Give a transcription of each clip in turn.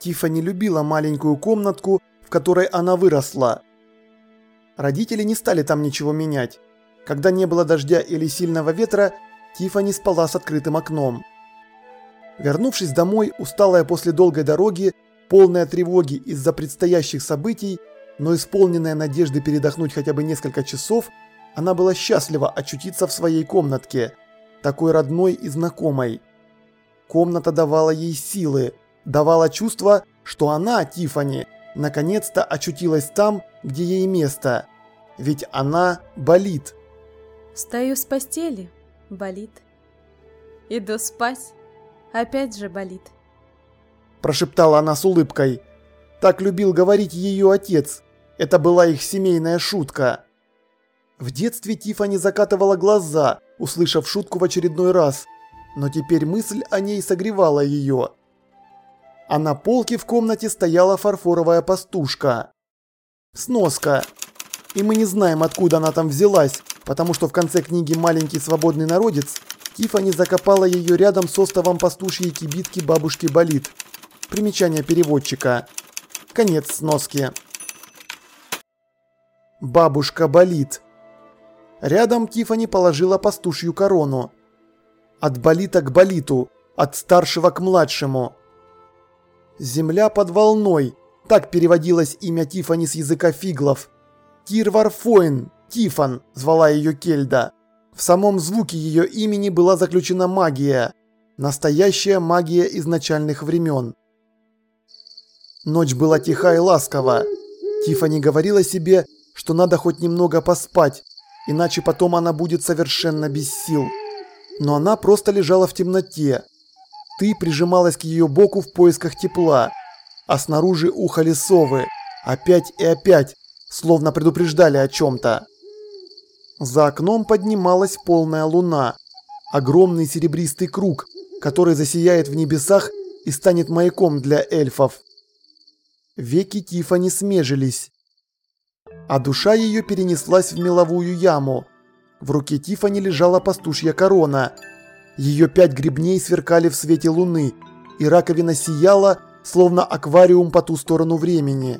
Тиффани любила маленькую комнатку, в которой она выросла. Родители не стали там ничего менять. Когда не было дождя или сильного ветра, Тиффани спала с открытым окном. Вернувшись домой, усталая после долгой дороги, полная тревоги из-за предстоящих событий, но исполненная надежды передохнуть хотя бы несколько часов, она была счастлива очутиться в своей комнатке, такой родной и знакомой. Комната давала ей силы, давала чувство, что она, Тифани, наконец-то очутилась там, где ей место. Ведь она болит. Встаю с постели, болит. Иду спать, опять же болит. Прошептала она с улыбкой. Так любил говорить ее отец. Это была их семейная шутка. В детстве Тифани закатывала глаза, услышав шутку в очередной раз. Но теперь мысль о ней согревала ее а на полке в комнате стояла фарфоровая пастушка. Сноска. И мы не знаем, откуда она там взялась, потому что в конце книги «Маленький свободный народец» Тифани закопала ее рядом с остовом пастушьей кибитки бабушки Болит. Примечание переводчика. Конец сноски. Бабушка болит. Рядом Тифани положила пастушью корону. От болита к болиту, от старшего к младшему. «Земля под волной», так переводилось имя Тифани с языка фиглов. Тирварфоин, Тифан, звала ее Кельда. В самом звуке ее имени была заключена магия. Настоящая магия изначальных времен. Ночь была тиха и ласкова. Тифани говорила себе, что надо хоть немного поспать, иначе потом она будет совершенно без сил. Но она просто лежала в темноте, ты прижималась к ее боку в поисках тепла, а снаружи ухали совы, опять и опять, словно предупреждали о чем-то. За окном поднималась полная луна, огромный серебристый круг, который засияет в небесах и станет маяком для эльфов. Веки Тифани смежились, а душа ее перенеслась в меловую яму. В руке Тифани лежала пастушья корона – ее пять гребней сверкали в свете луны, и раковина сияла, словно аквариум по ту сторону времени.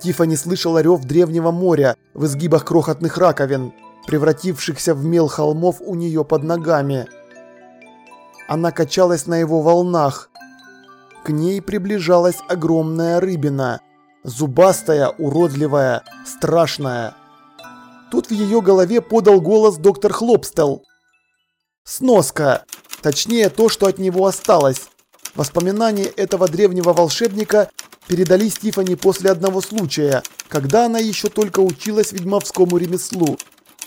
Тифани слышала рев древнего моря в изгибах крохотных раковин, превратившихся в мел холмов у нее под ногами. Она качалась на его волнах. К ней приближалась огромная рыбина. Зубастая, уродливая, страшная. Тут в ее голове подал голос доктор Хлопстел. Сноска. Точнее, то, что от него осталось. Воспоминания этого древнего волшебника передали Стифани после одного случая, когда она еще только училась ведьмовскому ремеслу.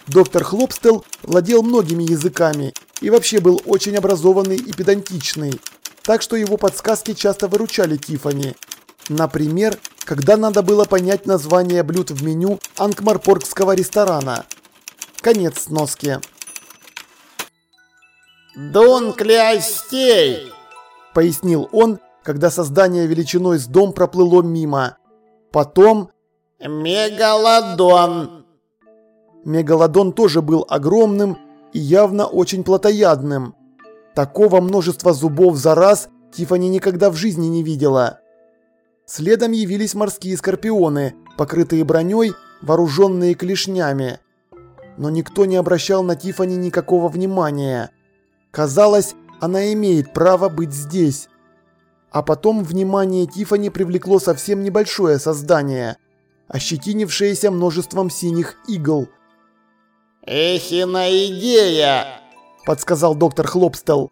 Доктор Хлопстел владел многими языками и вообще был очень образованный и педантичный, так что его подсказки часто выручали Тифани. Например, когда надо было понять название блюд в меню анкмарпоргского ресторана. Конец сноски. «Дун клястей!» – пояснил он, когда создание величиной с дом проплыло мимо. Потом... «Мегалодон!» Мегалодон тоже был огромным и явно очень плотоядным. Такого множества зубов за раз Тифани никогда в жизни не видела. Следом явились морские скорпионы, покрытые броней, вооруженные клешнями. Но никто не обращал на Тифани никакого внимания. Казалось, она имеет право быть здесь. А потом внимание Тифани привлекло совсем небольшое создание, ощетинившееся множеством синих игл. «Эхина идея!» – подсказал доктор Хлопстел.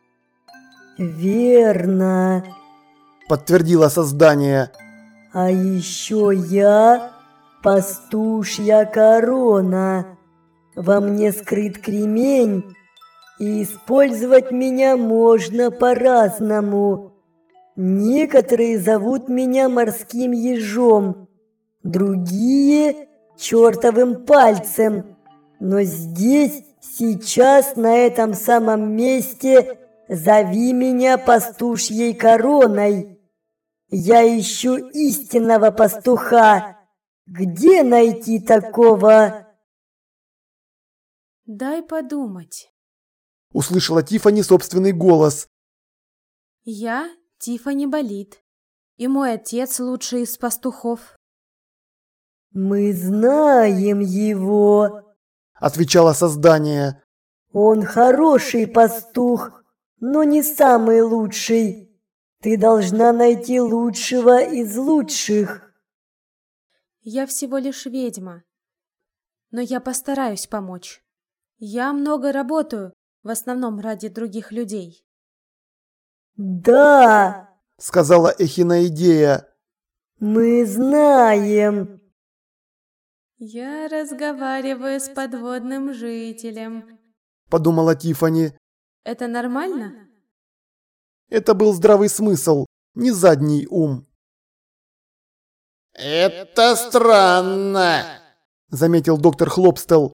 «Верно», – подтвердило создание. «А еще я пастушья корона. Во мне скрыт кремень, и использовать меня можно по-разному. Некоторые зовут меня морским ежом, другие – чертовым пальцем. Но здесь, сейчас, на этом самом месте, зови меня пастушьей короной. Я ищу истинного пастуха. Где найти такого? Дай подумать. Услышала Тифани собственный голос. Я Тифани болит. И мой отец лучший из пастухов. Мы знаем его. Отвечало создание. Он хороший пастух, но не самый лучший. Ты должна найти лучшего из лучших. Я всего лишь ведьма. Но я постараюсь помочь. Я много работаю, в основном ради других людей. Да, сказала Эхинаидея. Мы знаем. Я разговариваю с подводным жителем, подумала Тифани. Это нормально? Это был здравый смысл, не задний ум. «Это странно», — заметил доктор Хлопстел.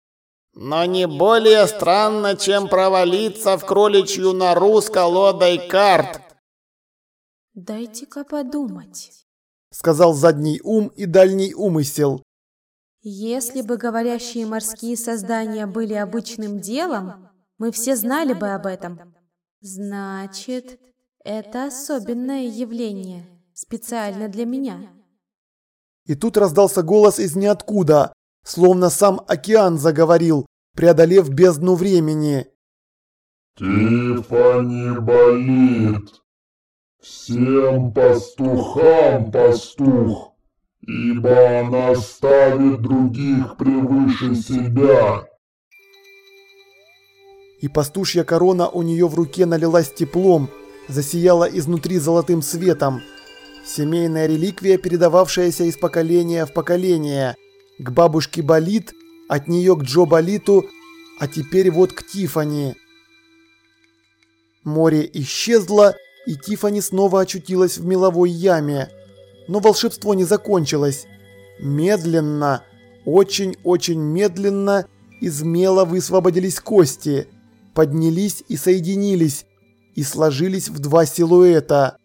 «Но не более странно, чем провалиться в кроличью нору с колодой карт». «Дайте-ка подумать», — сказал задний ум и дальний умысел. «Если бы говорящие морские создания были обычным делом, мы все знали бы об этом. Значит, это особенное явление, специально для меня». И тут раздался голос из ниоткуда, словно сам океан заговорил, преодолев бездну времени. Тифани болит. Всем пастухам пастух, ибо она ставит других превыше себя. И пастушья корона у нее в руке налилась теплом, засияла изнутри золотым светом, Семейная реликвия, передававшаяся из поколения в поколение. К бабушке Болит, от нее к Джо Болиту, а теперь вот к Тифани. Море исчезло, и Тифани снова очутилась в меловой яме. Но волшебство не закончилось. Медленно, очень-очень медленно из мела высвободились кости, поднялись и соединились, и сложились в два силуэта.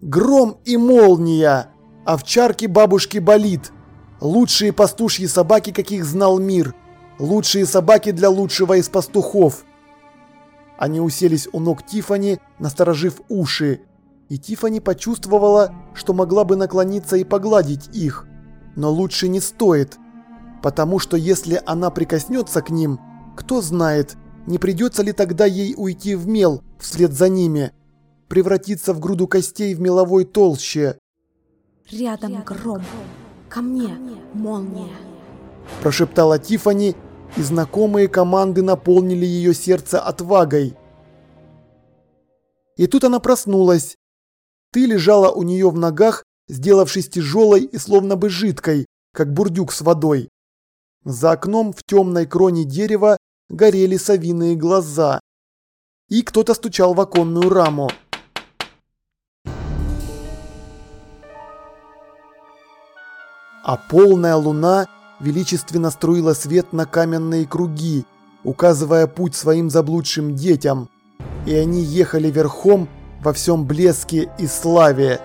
Гром и молния. Овчарки бабушки болит. Лучшие пастушьи собаки, каких знал мир. Лучшие собаки для лучшего из пастухов. Они уселись у ног Тифани, насторожив уши. И Тифани почувствовала, что могла бы наклониться и погладить их. Но лучше не стоит. Потому что если она прикоснется к ним, кто знает, не придется ли тогда ей уйти в мел вслед за ними превратиться в груду костей в меловой толще. «Рядом гром, ко мне молния», – прошептала Тифани, и знакомые команды наполнили ее сердце отвагой. И тут она проснулась. Ты лежала у нее в ногах, сделавшись тяжелой и словно бы жидкой, как бурдюк с водой. За окном в темной кроне дерева горели совиные глаза. И кто-то стучал в оконную раму. А полная луна величественно струила свет на каменные круги, указывая путь своим заблудшим детям, и они ехали верхом во всем блеске и славе.